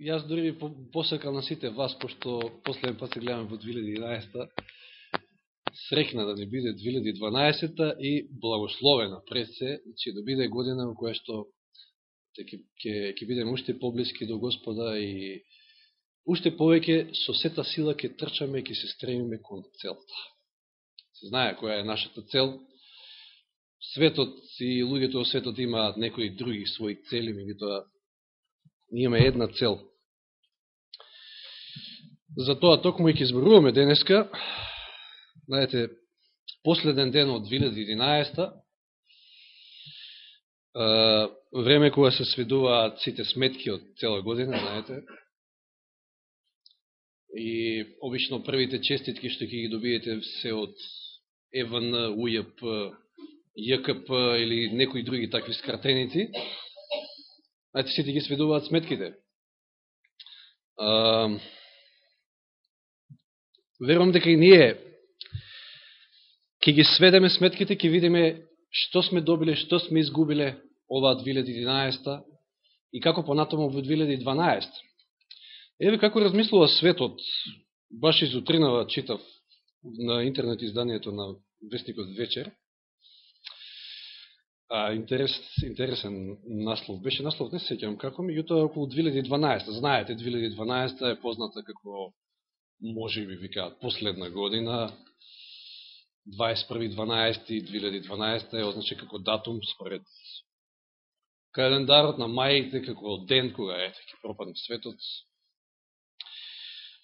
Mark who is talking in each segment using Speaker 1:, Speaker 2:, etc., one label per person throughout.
Speaker 1: јас дори посекал на сите вас, пошто последен пат се гледаме во 2011 срекна да не биде 2012 и благословена пред се, че да биде година во која што ќе, ќе бидеме уште поблиски до Господа и уште повеќе со сета сила ќе трчаме и ќе се стремиме кон целта. Се знае која е нашата цел. Светот и луѓето во светот имаат некои други своји цели, меѓутоа ние имаме една цел за тоа токму и ќе зборуваме денеска, знаете, последен ден од 2011 време кога се сведуваат сите сметки од цела година, знаете, и обично првите честитки што ќе ги добиете се од ЕВН, УЈП, ЈКП или некои други такви скратеници, знаете, сите ги сведуваат сметките. А, верувам дека и ние ќе ги сведеме сметките, ќе видиме што сме добиле, што сме изгубиле оваа 2011 и како понатаму во 2012. Еве како размислува светот, баш изутринава читав на интернет изданието на Вестникот вечер. А, интерес, интересен наслов. Беше наслов, не се сеќавам како, меѓутоа околу 2012. Знаете, 2012 е позната како, може би викаат, последна година, 21.12.2012 е означе како датум според календарот на мајите, како ден кога ете, така ќе пропадне светот.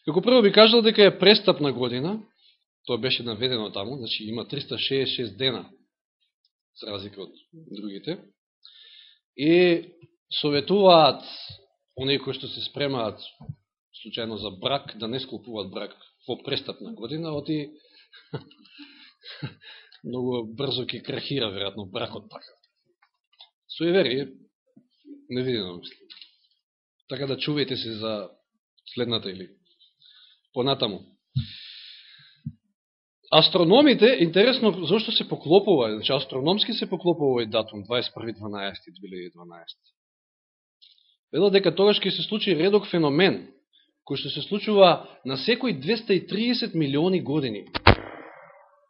Speaker 1: Како прво би кажал дека е престапна година, тоа беше наведено таму, значи има 366 дена, за разлика од другите, и советуваат оние кои што се спремаат случајно за брак, да не склопуваат брак во престапна година, оти многу брзо ќе крахира, веројатно, бракот пак. Суеверие, невидено, мисли. Така да чувајте се за следната или понатаму. Астрономите, интересно, зашто се поклопува, значи астрономски се поклопува овој датум, 21.12.2012. Вело дека тогаш ќе се случи редок феномен, кој што се случува на секој 230 милиони години.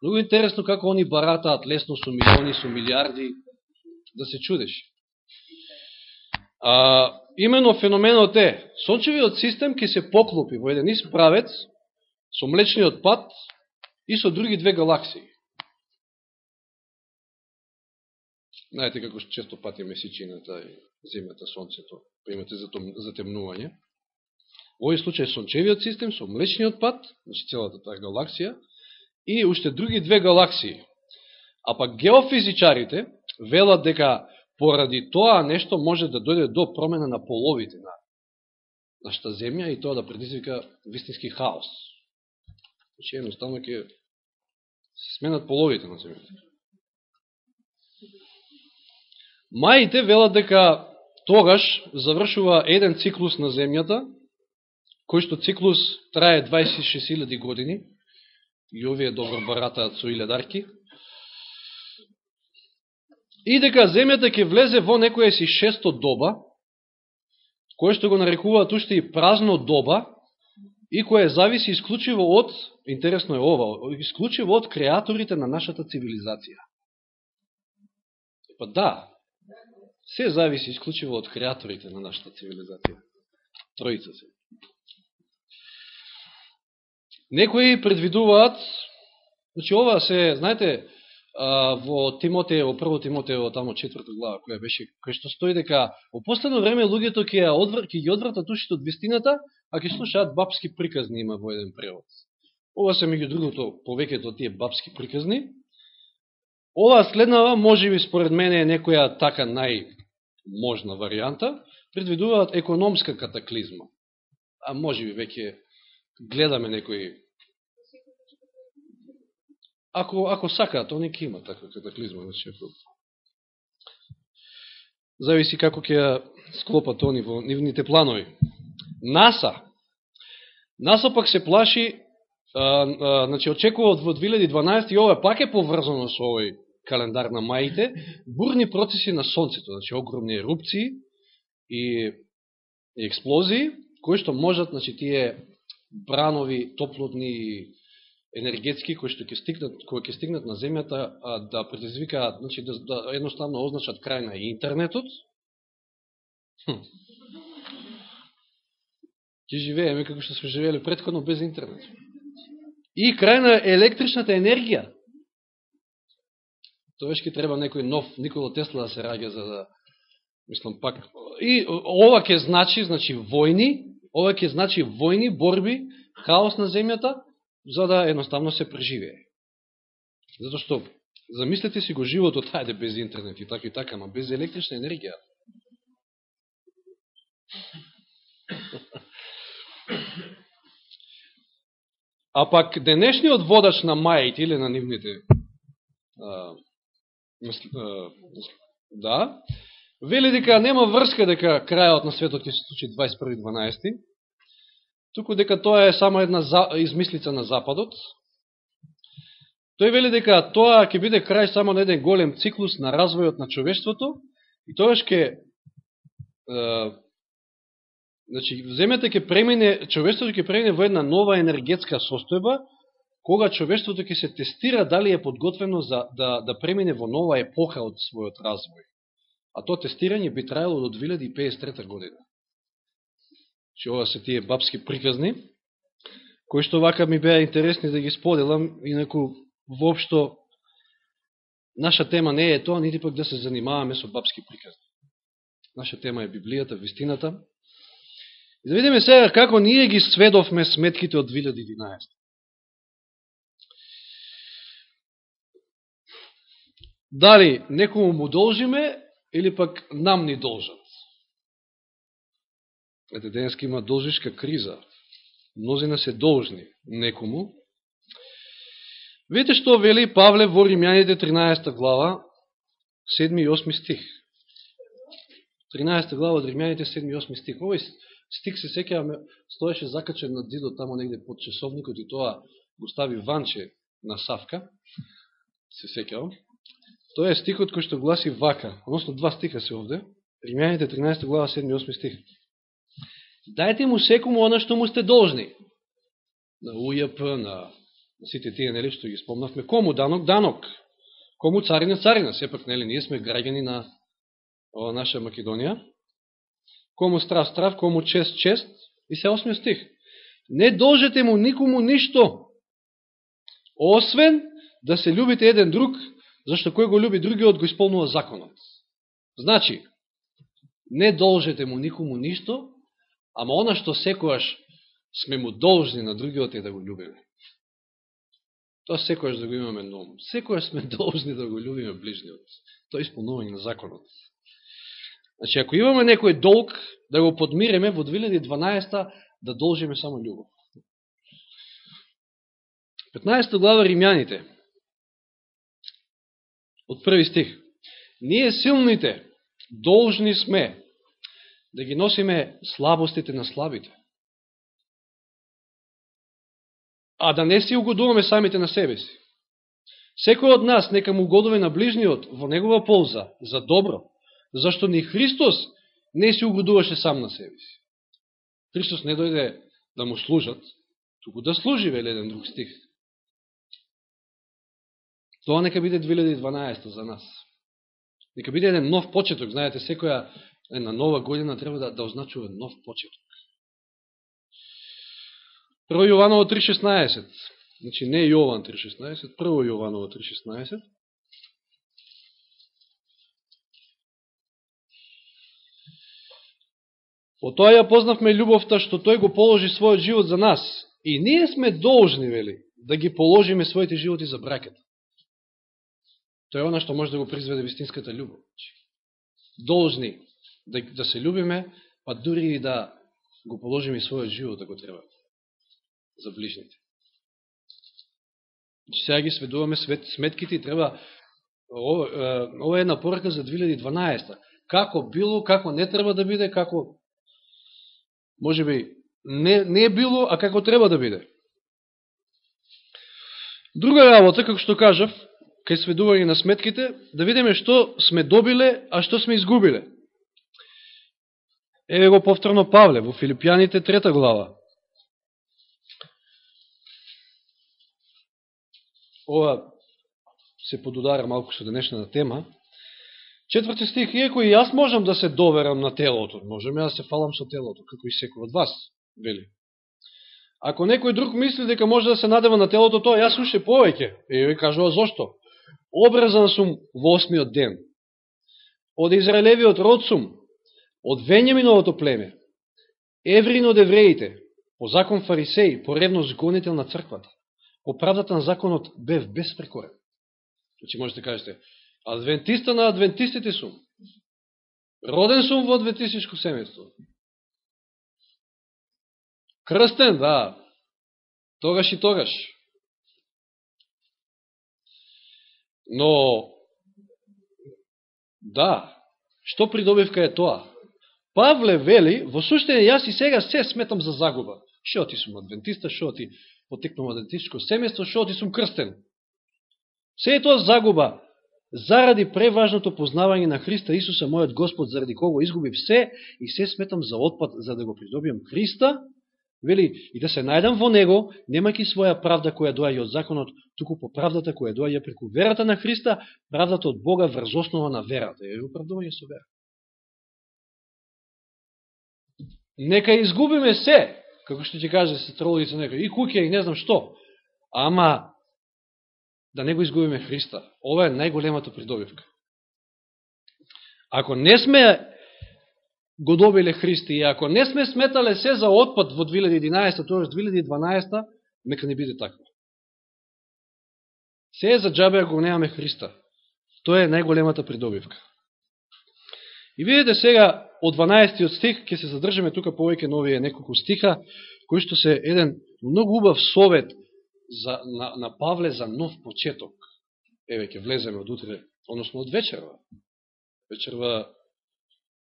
Speaker 1: Много интересно како они баратаат лесно со милиони, со милиарди, да се чудеш. А, именно феноменот е, Сончевиот систем ќе се поклопи во еден исправец со Млечниот пат и со други две галаксии. Знаете како често пати месечината и земјата, сонцето, примете за затемнување. Во овој случај Сончевиот систем со Млечниот пат, значи целата таа галаксија, и уште други две галаксии. А пак геофизичарите велат дека поради тоа нешто може да дојде до промена на половите на нашата земја и тоа да предизвика вистински хаос. Значи, едноставно ќе се сменат половите на земјата. Маите велат дека тогаш завршува еден циклус на земјата, кој што циклус трае 26.000 години, и овие добро баратаат со илјадарки, и дека земјата ќе влезе во некоја си шесто доба, кој што го нарекуваат уште и празно доба, и кое зависи исклучиво од, интересно е ова, исклучиво од креаторите на нашата цивилизација. Па да, се зависи исклучиво од креаторите на нашата цивилизација. Троица се. Некои предвидуваат, значи ова се, знаете, во Тимотеево, прво Тимотеево, тамо четврта глава, која беше, кој што стои дека во последно време луѓето ќе одвр, ќе ги одвратат ушите од вистината, а ќе слушаат бабски приказни има во еден превод. Ова се меѓу другото повеќето тие бабски приказни. Ова следнава, може би според мене е некоја така најможна варијанта, предвидуваат економска катаклизма. А може би веќе гледаме некои ако ако сакаат, они ќе има таква катаклизма, значи ако зависи како ќе склопат они во нивните планови. НАСА. НАСА пак се плаши, а, а, значи очекува во 2012 и ова пак е поврзано со овој календар на маите, бурни процеси на Сонцето, значи огромни ерупции и, и експлозии, кои што можат, значи, тие бранови, топлотни, енергетски, кои што ќе стигнат, кои ќе стигнат на земјата, а, да предизвикаат, значи, да, да едноставно означат крај на интернетот, хм. ќе живееме како што сме живееле предходно без интернет. И крај на електричната енергија. Тоа ќе треба некој нов Никола Тесла да се раѓа за да мислам пак и ова ќе значи значи војни, ова ќе значи војни, борби, хаос на земјата за да едноставно се преживее. Зато што замислете си го животот ајде без интернет и така и така, ама без електрична енергија. А пак денешниот водач на мајите или на нивните а, а, да, вели дека нема врска дека крајот на светот ќе се случи 21.12. Туку дека тоа е само една измислица на Западот. Тој вели дека тоа ќе биде крај само на еден голем циклус на развојот на човештвото и тоа ќе значи земјата ќе премине човештвото ќе премине во една нова енергетска состојба кога човештвото ќе се тестира дали е подготвено за да да премине во нова епоха од својот развој. А то тестирање би трајало до 2053 година. Че ова се тие бабски приказни, кои што вака ми беа интересни да ги споделам, инаку воопшто наша тема не е тоа, нити пак да се занимаваме со бабски приказни. Наша тема е Библијата, вистината. И да видиме сега како ние ги сведовме сметките од 2011. Дали некому му должиме или пак нам ни должат. Ете, денеска има должишка криза. Мнозина се должни некому. Видите што вели Павле во Римјаните 13 глава, 7 и 8 стих. 13 глава од Римјаните 7 и 8 стих. Овој стих се секјаваме, стоеше закачен на дидо тамо негде под часовникот и тоа го стави ванче на Савка. Се секјавам. Тоа е стихот кој што гласи вака, односно два стиха се овде, Римјаните 13 глава 7 и 8 стих. Дајте му секому она што му сте должни. На УЈП, на, на сите тие, нели, што ги спомнавме. Кому данок? Данок. Кому царина? Царина. Сепак, нели, ние сме граѓани на ова наша Македонија. Кому страв? Страв. Кому чест? Чест. И се осми стих. Не должете му никому ништо, освен да се любите еден друг, Зашто кој го люби другиот го исполнува законот. Значи, не должете му никому ништо, ама она што секојаш сме му должни на другиот е да го любиме. Тоа секојаш да го имаме ном. Секојаш сме должни да го любиме ближниот. Тоа е исполнување на законот. Значи, ако имаме некој долг, да го подмиреме во 2012 да должиме само љубов. 15 глава Римјаните од први стих. Ние силните, должни сме да ги носиме слабостите на слабите. А да не си угодуваме самите на себе си. Секој од нас нека му угодува на ближниот во негова полза, за добро, зашто ни Христос не си угодуваше сам на себе си. Христос не дојде да му служат, туку да служи, вели еден друг стих. Тоа нека биде 2012 за нас. Нека биде еден нов почеток. Знаете, секоја една нова година треба да, да означува нов почеток. Прво Јованово 3.16. Значи не Јован 3.16, прво Јованово 3.16. По тоа ја познавме љубовта што тој го положи својот живот за нас. И ние сме должни, вели, да ги положиме своите животи за бракета. Тоа е она што може да го призведе вистинската љубов. Значи. Должни да, да се љубиме, па дури и да го положиме својот живот ако треба за ближните. Значи, сега ги сведуваме свет, сметките и треба ова, ова е една порака за 2012. Како било, како не треба да биде, како може би не, не е било, а како треба да биде. Друга работа, како што кажав, кај сведување на сметките, да видиме што сме добиле, а што сме изгубиле. Еве го повторно Павле во Филипјаните трета глава. Ова се подудара малку со денешната тема. Четврти стих, иако и јас можам да се доверам на телото, можам ја да се фалам со телото, како и секој од вас, вели. Ако некој друг мисли дека може да се надева на телото, тоа јас уште повеќе. И ви кажува зошто? Обрезан сум во осмиот ден. Од Израелевиот род сум, од Венјаминовото племе, еврин од евреите, по закон фарисеј, по ревност гонител на црквата, по правдата на законот бев безпрекорен. Значи можете да кажете, адвентиста на адвентистите сум. Роден сум во адвентистичко семејство. Крстен, да. Тогаш и тогаш. Но, да, што придобивка е тоа? Павле вели, во суштене јас и сега се сметам за загуба. Шо ти сум адвентиста, шо ти потекнам адвентистичко семејство, шо ти сум крстен. Се е тоа загуба заради преважното познавање на Христа Исуса, мојот Господ, заради кого изгубив се и се сметам за отпад за да го придобијам Христа, вели, и да се најдам во Него, немајќи своја правда која доаѓа од законот, туку по правдата која доаѓа преку верата на Христа, правдата од Бога врз основа на верата. Е оправдување со вера. Нека изгубиме се, како што ќе каже се тролица некој, и куќе, и не знам што, ама да не го изгубиме Христа. Ова е најголемата придобивка. Ако не сме го добиле Христи и ако не сме сметале се за отпад во 2011, тоа 2012, нека не биде така. Се е за джабе ако немаме Христа. Тоа е најголемата придобивка. И видите сега, од 12 стих, ќе се задржаме тука повеќе новие неколку стиха, кои што се еден многу убав совет за, на, на Павле за нов почеток. Еве, ќе влеземе од утре, односно од вечерва. Вечерва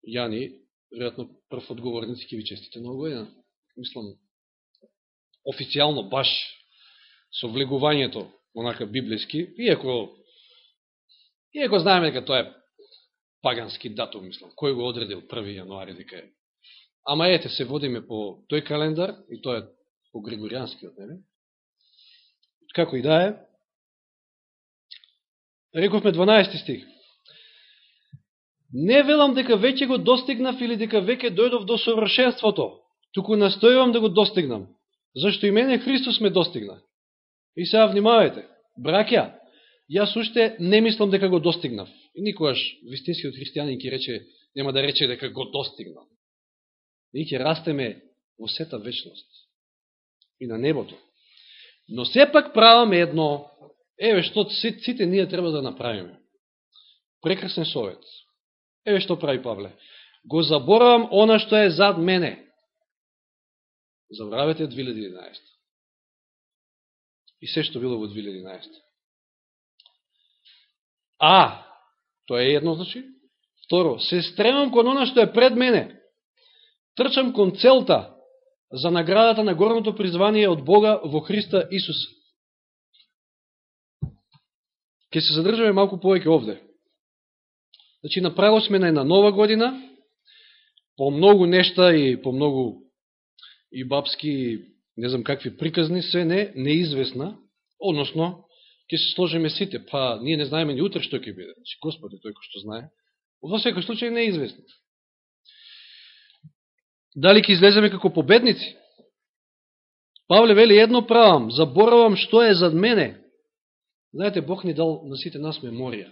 Speaker 1: Јани, веројатно прв одговорници ќе ви честите ново година. Мислам, официјално баш со влегувањето онака библиски, иако иако знаеме дека тоа е пагански датум, мислам, кој го одредил 1. јануари дека е. Ама ете, се водиме по тој календар, и тоа е по григоријанскиот, нели? како и да е. Рековме 12 стих. Не велам дека веќе го достигнав или дека веќе дојдов до совршенството, туку настојувам да го достигнам, зашто и мене Христос ме достигна. И сега внимавајте, браќа, јас уште не мислам дека го достигнав. И никогаш вистинскиот христијанин ќе рече, нема да рече дека го достигнам. Ние ќе растеме во сета вечност и на небото. Но сепак праваме едно, еве што сите ние треба да направиме. Прекрасен совет. Еве што прави Павле. Го заборавам она што е зад мене. Забравете 2011. И се што било во 2011. А, тоа е едно, значи. Второ, се стремам кон она што е пред мене. Трчам кон целта, за наградата на горното призвание од Бога во Христа Исус. Ке се задржаме малку повеќе овде. Значи, направо сме на една нова година, по многу нешта и по многу и бабски, не знам какви приказни се, не, неизвестна, односно, ќе се сложиме сите, па ние не знаеме ни утре што ќе биде. Значи, Господи, тој кој што знае. Во секој случај неизвестна. Дали ќе излеземе како победници? Павле вели едно правам, заборавам што е зад мене. Знаете, Бог ни дал на сите нас меморија.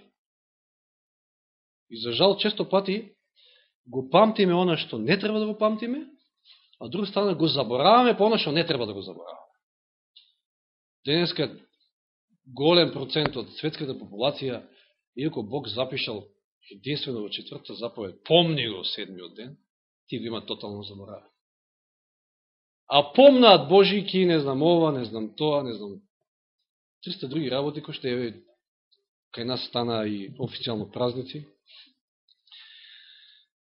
Speaker 1: И за жал, често пати го памтиме она што не треба да го памтиме, а друга страна го забораваме по она што не треба да го забораваме. Денеска голем процент од светската популација, иако Бог запишал единствено во четврта заповед, помни го седмиот ден, ти го има тотално заборавен. А помнаат Божики, не знам ова, не знам тоа, не знам 300 други работи, кои што е кај нас стана и официјално празници.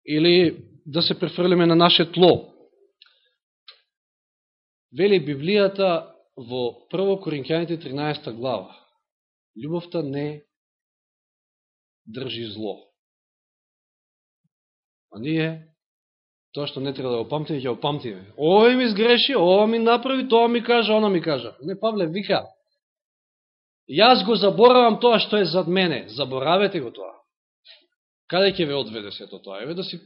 Speaker 1: Или да се префрлиме на наше тло. Вели Библијата во 1 Коринќаните 13 глава. Љубовта не држи зло. А ние Тоа што не треба да го памтиме, ќе го памтиме. Ова ми сгреши, ова ми направи, тоа ми кажа, она ми кажа. Не, Павле, вика, Јас го заборавам тоа што е зад мене. Заборавете го тоа. Каде ќе ве одведе сето тоа? Еве да си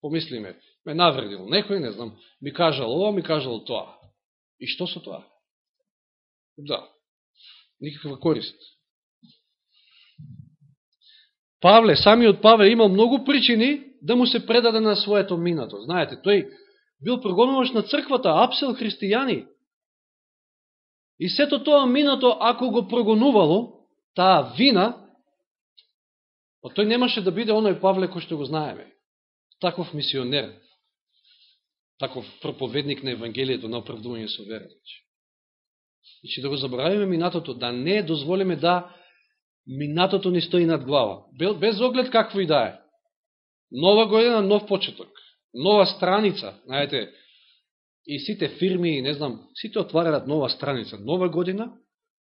Speaker 1: помислиме. Ме навредил некој, не знам, ми кажал ова, ми кажал тоа. И што со тоа? Да. Никаква корист. Павле, самиот Павле имал многу причини да му се предаде на своето минато. Знаете, тој бил прогонуваш на црквата, апсел христијани. И сето тоа минато, ако го прогонувало, таа вина, па тој немаше да биде оној Павле кој што го знаеме. Таков мисионер, таков проповедник на Евангелието на оправдување со вера. Значи да го забравиме минатото, да не дозволиме да минатото ни стои над глава. Без оглед какво и да е. Нова година, нов почеток. Нова страница. Знаете, и сите фирми, не знам, сите отварат нова страница. Нова година,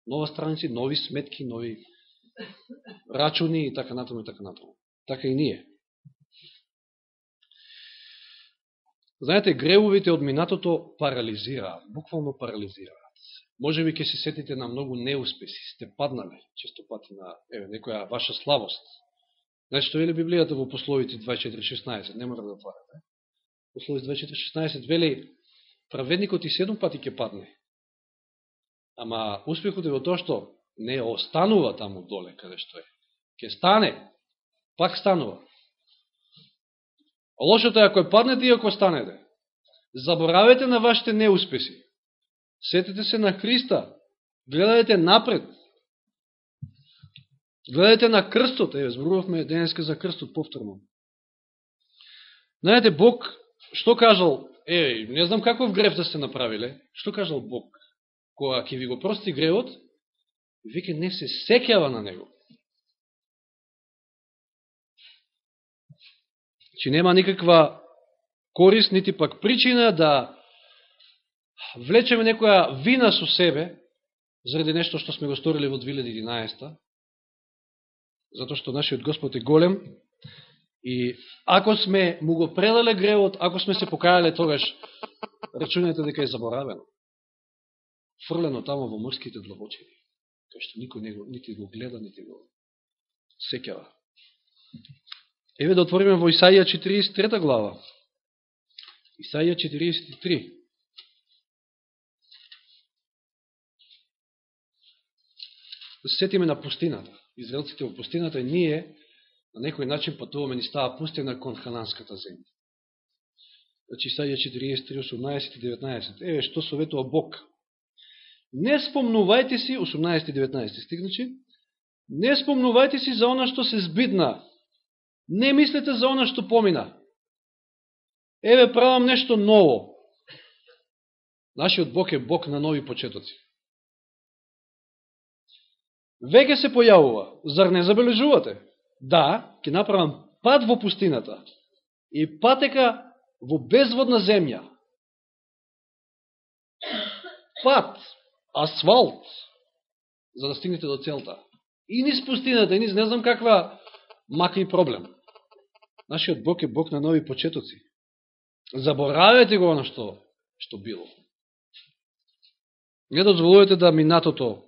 Speaker 1: нова страница, нови сметки, нови рачуни и така натаму и така натаму. Така и ние. Знаете, гревовите од минатото парализираат, буквално парализираат. Може би ќе се сетите на многу неуспеси, сте паднале често пати на еве, некоја ваша славост. Значи, што вели Библијата во Пословите 24.16, не мора да отварате. Пословите 24.16 вели, праведникот и седум пати ќе падне. Ама успехот е во тоа што не останува таму доле, каде што е. Ке стане, пак станува. Лошото е ако е паднете и ако станете. Заборавете на вашите неуспеси. Сетете се на Христа. Гледајте напред. Гледајте на крстот. Еве, зборувавме денеска за крстот повторно. Знаете, Бог, што кажал, е, не знам каков греф да сте направиле, што кажал Бог? Кога ќе ви го прости гревот, веќе не се секјава на него. Че нема никаква корист, нити пак причина да влечеме некоја вина со себе, заради нешто што сме го сторили во 2011 затоа што нашиот Господ е голем, и ако сме му го предале гревот, ако сме се покајале тогаш, рачунете дека е заборавено. Фрлено тамо во морските длабочини, кај што никој не го, нити го гледа, нити го секјава. Еве да отвориме во Исаија 43 глава. Исаија 43. Да сетиме на пустината. Израелците во пустината и ние на некој начин патуваме ни става пустина кон хананската земја. Значи, Исаија 43, 18 и 19. Еве, што советува Бог? Не спомнувајте си, 18 и 19 стигначи, не спомнувајте си за она што се збидна. Не мислете за она што помина. Еве, правам нешто ново. Нашиот Бог е Бог на нови почетоци веќе се појавува. Зар не забележувате? Да, ќе направам пат во пустината и патека во безводна земја. Пат, асфалт, за да стигнете до целта. И низ пустината, и низ не знам каква мака и проблем. Нашиот Бог е Бог на нови почетоци. Заборавете го на што, што било. Не дозволувате да минатото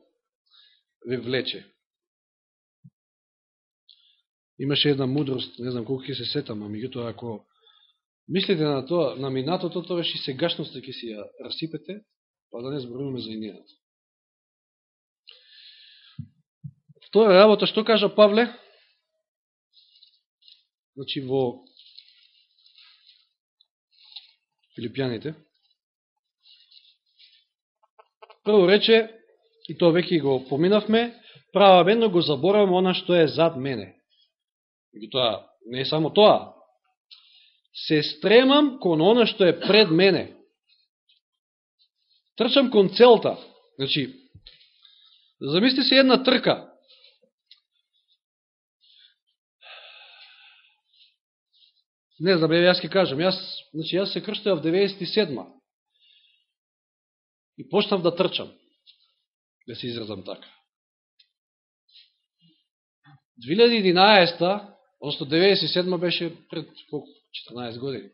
Speaker 1: ве влече. Имаше една мудрост, не знам колко ќе се сетам, а меѓутоа ако мислите на тоа, на минатото, тоа и сегашноста ќе си ја расипете, па да не зборуваме за инијата. Втора работа, што кажа Павле? Значи во Филипјаните. Прво рече, и тоа веќе го поминавме, прававено го заборавам она што е зад мене. И тоа не е само тоа. Се стремам кон она што е пред мене. Трчам кон целта. Значи, замисли се една трка. Не знам, јас ќе кажам, јас, значи, јас се крштав 97 и почнав да трчам да се изразам така. 2011, одnosno 97 беше пред 14 години.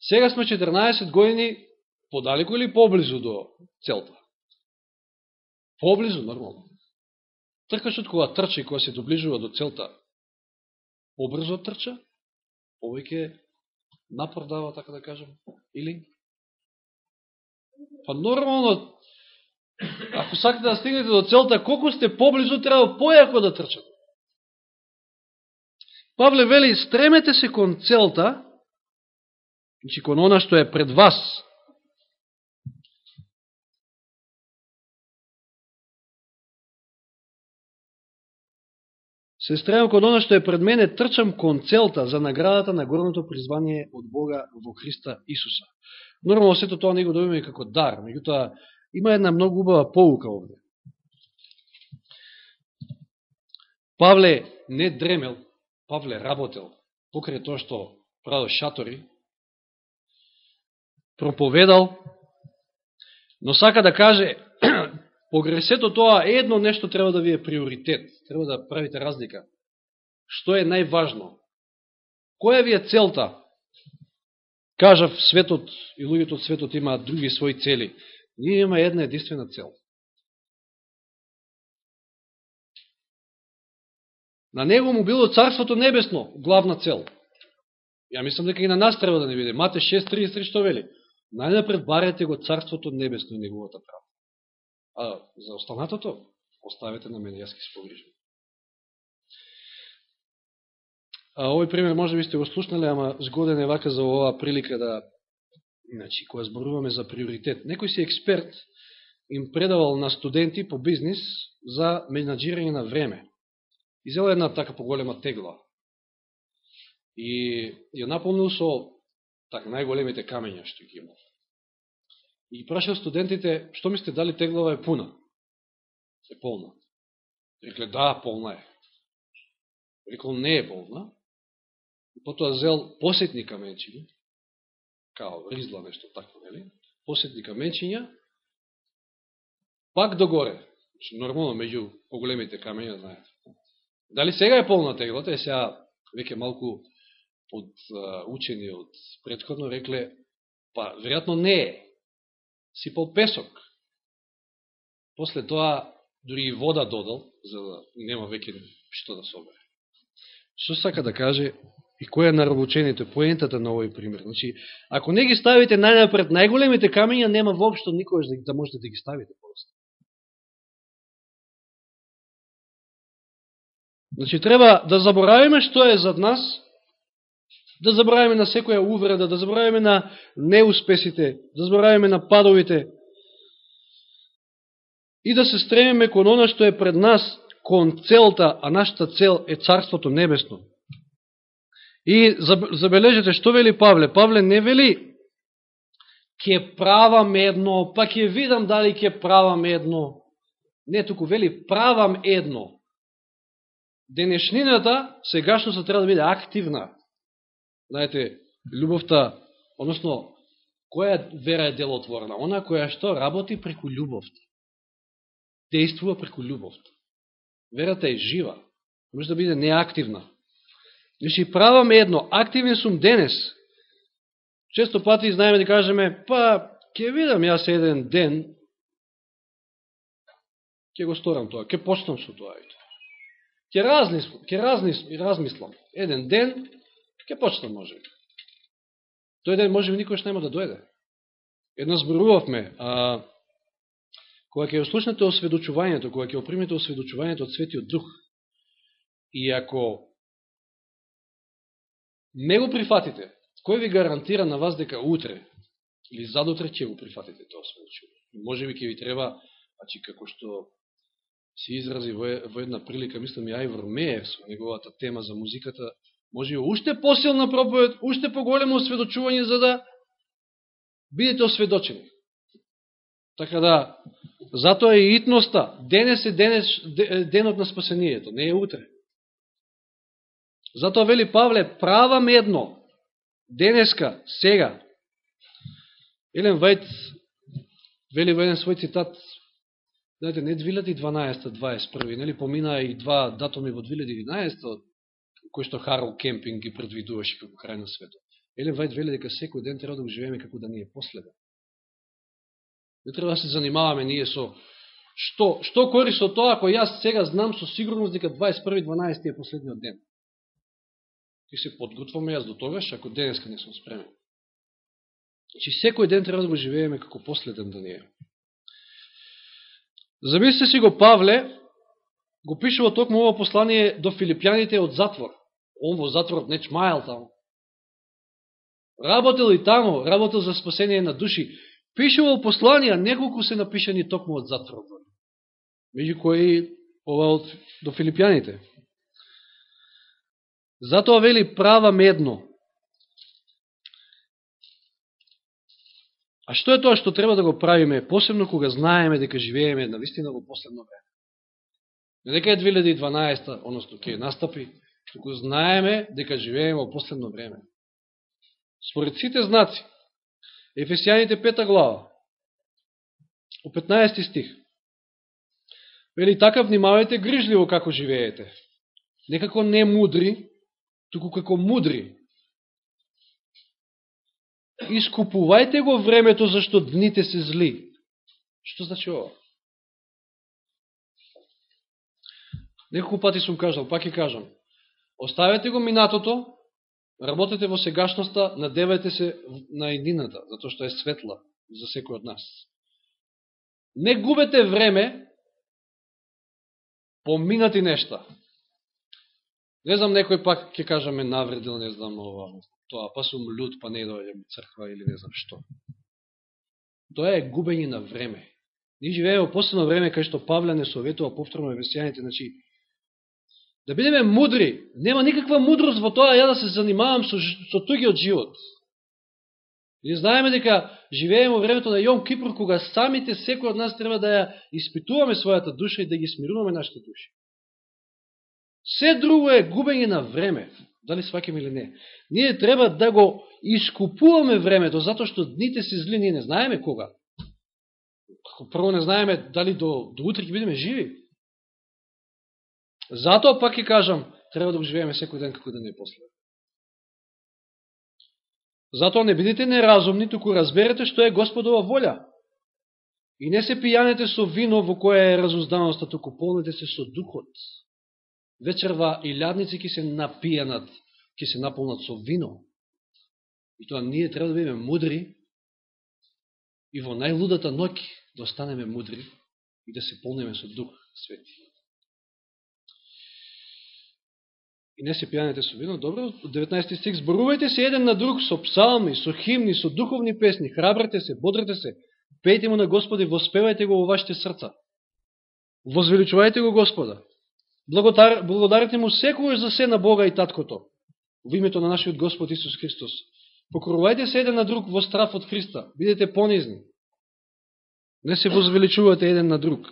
Speaker 1: Сега сме 14 години подалеку или поблизу до целта? Поблизу, нормално. Тркачот кога трча и кога се доближува до целта, побрзо трча, повеќе напор дава, така да кажем, или? Па нормално, ако сакате да стигнете до целта, колку сте поблизу, треба појако да трчате. Павле вели, стремете се кон целта, значи кон она што е пред вас. Се стремам кон оно што е пред мене, трчам кон целта за наградата на горното призвание од Бога во Христа Исуса. Нормално сето тоа не го добиме како дар, меѓутоа има една многу убава поука овде. Павле не дремел, Павле работел, покрај тоа што правил шатори, проповедал, но сака да каже, погресето тоа едно нешто треба да ви е приоритет, треба да правите разлика. Што е најважно? Која ви е целта? Кажав, светот и луѓето од светот имаат други своји цели. Ние има една единствена цел. На него му било Царството Небесно, главна цел. Ја мислам дека и на нас треба да не биде. Мате 6.33 што вели? Најнапред барете го Царството Небесно и неговата права. А за останатото, оставете на мене, јас се повлијен. А овој пример може би сте го слушнали, ама згоден е вака за оваа прилика да, значи, која зборуваме за приоритет. Некој си експерт им предавал на студенти по бизнис за менеджирање на време. Изела една така поголема тегла. И ја наполнил со така најголемите камења што ги имал. И прашал студентите, што мислите, дали теглава е пуна? Е полна. Рекле, да, полна е. Рекол, не е полна. И потоа зел посетни каменчиња, као ризла нешто такво, нели? Посетни каменчиња, пак догоре. Значи, нормално, меѓу поголемите камења, знаете. Дали сега е полна теглата, е сега веќе малку од учени од предходно рекле, па веројатно не е. Сипал песок. После тоа дури и вода додал, за да нема веќе што да собере. Што сака да каже и која е наравучението, поентата на овој пример? Значи, ако не ги ставите најнапред најголемите камења, нема воопшто никој да, да можете да ги ставите после. Значи, треба да заборавиме што е зад нас, да забравиме на секоја увреда, да забравиме на неуспесите, да забравиме на падовите и да се стремиме кон она што е пред нас, кон целта, а нашата цел е Царството Небесно. И забележете, што вели Павле? Павле не вели ќе правам едно, па ќе видам дали ќе правам едно. Не, туку вели правам едно. Денешнината, се треба да биде активна. Знаете, љубовта, односно, која вера е делотворна? Она која што работи преку љубовта. Действува преку љубовта. Верата е жива. Може да биде неактивна. Значи, правам едно, активен сум денес. Често пати знаеме да кажеме, па, ќе видам јас еден ден, ќе го сторам тоа, ќе почнам со тоа и тоа. Ќе размислам, размислам. Еден ден, ќе почнам може. Тој ден може би никош нема да дојде. Едно зборувавме, а, кога ќе ослушнете осведочувањето, кога ќе опримете осведочувањето од Светиот Дух, и ако не го прифатите, кој ви гарантира на вас дека утре или задутре ќе го прифатите тоа осведочување? Може би ќе ви треба, значи како што се изрази во, во една прилика, мислам и Ајвор Меев со неговата тема за музиката, може и уште посилна проповед, уште поголемо осведочување за да бидете осведочени. Така да, затоа е итноста. Денес е денес, денот на спасението, не е утре. Затоа вели Павле, правам едно, денеска, сега. Елен Вајт вели во еден свој цитат, знаете, не 2012-2021, нели, поминаа и два датуми во 2011, кој што Харл Кемпинг ги предвидуваше како крај на светот. Елен Вајд вели дека секој ден треба да го живееме како да ни е последен. Не треба да се занимаваме ние со што, што користо тоа ако јас сега знам со сигурност дека 21.12 е последниот ден. Ти се подготваме јас до тогаш, ако денеска не сум спремен. Значи, секој ден треба да го живееме како последен да не е. Замислите си го Павле, го пишува токму ова послание до филипјаните од затвор. Он во затворот не чмајал таму. Работел и таму, работел за спасение на души. Пишувал посланија, неколку се напишани токму од затворот. Меѓу кои ова од до филипјаните. Затоа вели права медно. А што е тоа што треба да го правиме, посебно кога знаеме дека живееме на вистина во последно време? Не дека е 2012, односно ке настапи, туку знаеме дека живееме во последно време. Според сите знаци, Ефесијаните пета глава, у 15 стих, вели така внимавајте грижливо како живеете, некако не мудри, туку како мудри, искупувајте го времето зашто дните се зли. Што значи ова? Неколку пати сум кажал, пак и кажам. Оставете го минатото, работете во сегашноста, надевајте се на едината, затоа што е светла за секој од нас. Не губете време по минати нешта. Не знам, некој пак ќе кажаме навредил, не знам ова, тоа, па сум лют, па не дојдем црква или не знам што. Тоа е губење на време. Ние живееме во последно време, кај што Павле не советува повторно евесијаните, значи, да бидеме мудри, нема никаква мудрост во тоа ја да се занимавам со, со тугиот живот. Ние знаеме дека живееме во времето на Јом Кипр, кога самите секој од нас треба да ја испитуваме својата душа и да ги смируваме нашите души. Се друго е губење на време дали свакаме или не. Ние треба да го искупуваме времето, затоа што дните се зли, ние не знаеме кога. Прво не знаеме дали до, до утре ќе бидеме живи. Затоа пак ќе кажам, треба да го живееме секој ден како да не е после. Затоа не бидете неразумни, туку разберете што е Господова волја. И не се пијанете со вино во кое е разузданоста, туку полнете се со духот вечерва и лјадници ќе се напијанат, ќе се наполнат со вино. И тоа ние треба да бидеме мудри и во најлудата ноќ да останеме мудри и да се полнеме со Дух Свети. И не се пијанете со вино, добро, 19 стих, зборувајте се еден на друг со псалми, со химни, со духовни песни, храбрете се, бодрете се, пејте му на Господи, воспевајте го во вашите срца. Возвеличувајте го Господа. Благодар, благодарите му секој за се на Бога и Таткото, во името на нашиот Господ Исус Христос. Покорувајте се еден на друг во страф од Христа. Бидете понизни. Не се возвеличувате еден на друг.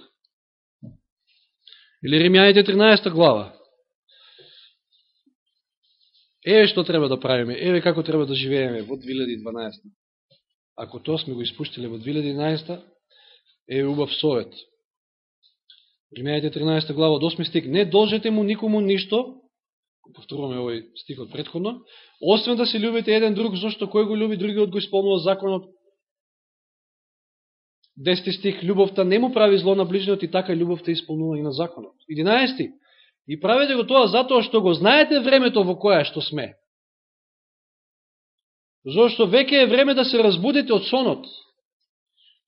Speaker 1: Или Римјаните 13 глава. Еве што треба да правиме, еве како треба да живееме во 2012. Ако тоа сме го испуштиле во 2011, еве убав совет. Примејате 13 глава од 8 стик. Не должете му никому ништо, повторуваме овој стих од предходно, освен да се любите еден друг, зашто кој го люби, другиот го исполнува законот. 10 стих, љубовта не му прави зло на ближниот и така љубовта исполнува и на законот. 11 и правите го тоа затоа што го знаете времето во која што сме. Зошто веќе е време да се разбудите од сонот.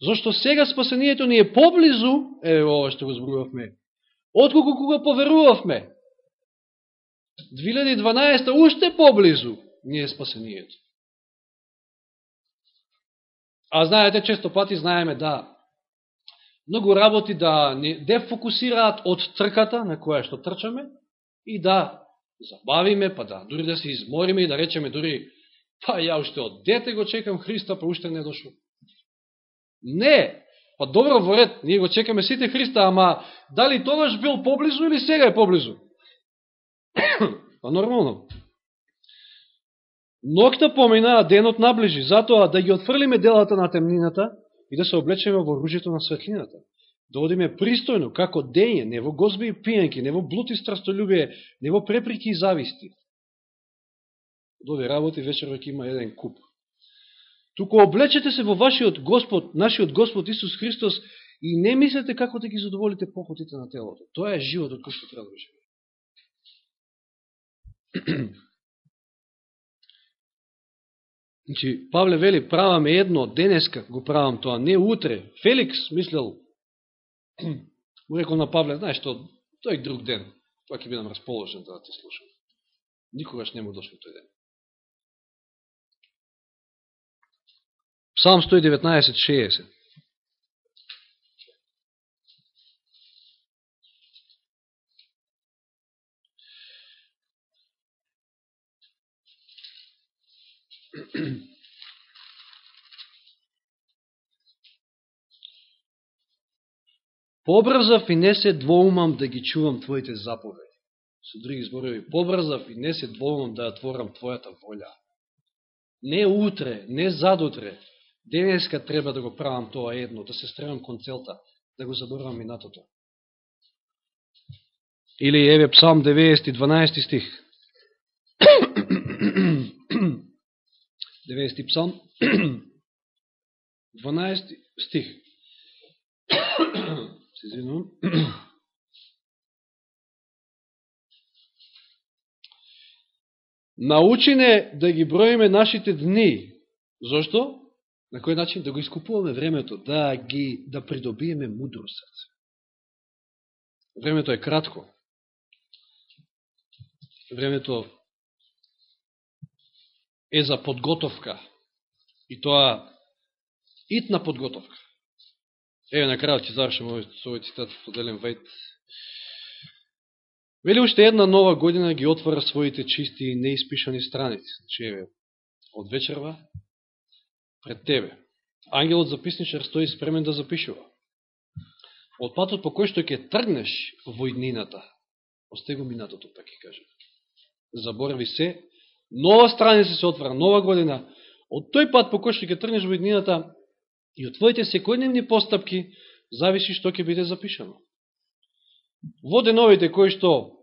Speaker 1: Зошто сега спасението ни е поблизу, е ова што го зборувавме, отколку кога поверувавме. 2012 уште поблизу ни е спасението. А знаете, често пати знаеме да многу работи да не дефокусираат од трката на која што трчаме и да забавиме, па да, дури да се измориме и да речеме дури, па ја уште од дете го чекам Христа, па уште не дошол. Не, па добро во ред, ние го чекаме сите Христа, ама дали тогаш бил поблизу или сега е поблизу? па нормално. Нокта помина, денот наближи, затоа да ги отфрлиме делата на темнината и да се облечеме во оружјето на светлината. Да одиме пристојно, како дење, не во гозби и пијанки, не во блуд и страстолюбие, не во преприки и зависти. од овие работи, вечер веќе има еден куп. Туку облечете се во вашиот Господ, нашиот Господ Исус Христос и не мислете како да ги задоволите похотите на телото. Тоа е животот кој што треба да живее. Значи, Павле вели, праваме едно, денеска го правам тоа, не утре. Феликс мислел, му рекол на Павле, знаеш што, тој друг ден, тоа ќе бидам расположен да те слушам. Никогаш не му дошло тој ден. Псалм 119, Побрзав и не се двоумам да ги чувам Твоите заповеди. Со други зборови, побрзав и не се двоумам да ја творам Твојата волја. Не утре, не задутре, денеска треба да го правам тоа едно, да се стремам кон целта, да го заборвам минатото. Или еве Псалм 90, 12 стих. 90 псалм, 12 стих. Се извинувам. Научине да ги броиме нашите дни. Зошто? На кој начин да го искупуваме времето, да ги да придобиеме мудрост. Времето е кратко. Времето е за подготовка. И тоа итна подготовка. Еве на крајот ќе завршим овој, со овој цитат да од Елен Вајт. Вели уште една нова година ги отвора своите чисти и неиспишани страници. Значи, еве, од вечерва пред тебе. Ангелот записничар стои спремен да запишува. Од патот по кој што ќе тргнеш во иднината, осте го минатото, така ќе кажем. Заборави се нова страница се отвара, нова година, од тој пат по кој што ќе тргнеш во иднината и од твоите секојдневни постапки, зависи што ќе биде запишано. Во деновите кои што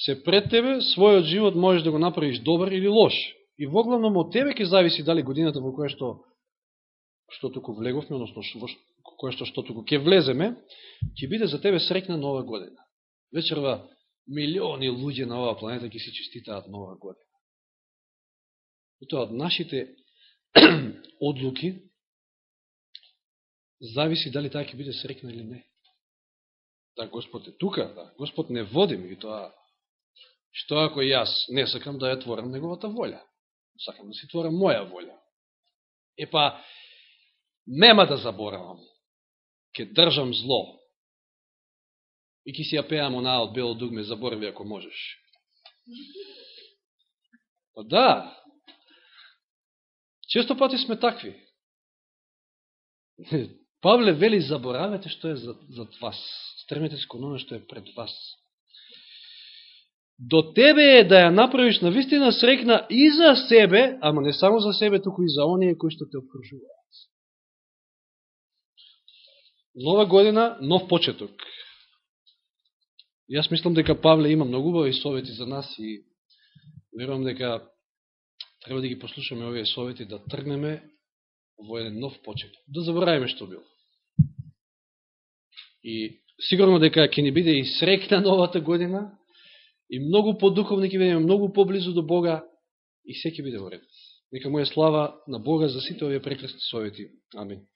Speaker 1: се пред тебе, својот живот можеш да го направиш добар или лош. И во главном од тебе ќе зависи дали годината во која што што туку влеговме, односно во која што што туку ќе влеземе, ќе биде за тебе срекна нова година. Вечерва милиони луѓе на оваа планета ќе си честитаат нова година. И тоа од нашите одлуки зависи дали таа ќе биде срекна или не. Да, Господ е тука, да, Господ не води ми тоа. Што ако јас не сакам да ја творам неговата волја? Сакам да си творам моја волја. Епа, нема да заборавам. Ке држам зло. И ке си ја пеам онаа од бело дугме, заборави ако можеш. Па да, Често пати сме такви. Павле вели, заборавете што е за, зад вас. Стремете се кон што е пред вас. До тебе е да ја направиш на вистина срекна и за себе, ама не само за себе, туку и за оние кои што те обкружуваат. Нова година, нов почеток. Јас мислам дека Павле има многу убави совети за нас и верувам дека треба да ги послушаме овие совети, да тргнеме во еден нов почет. Да заборавиме што било. И сигурно дека ќе ни биде и срекна новата година, и многу подуховни ќе бидеме, многу поблизу до Бога, и се ќе биде во ред. Нека му е слава на Бога за сите овие прекрасни совети. Амин.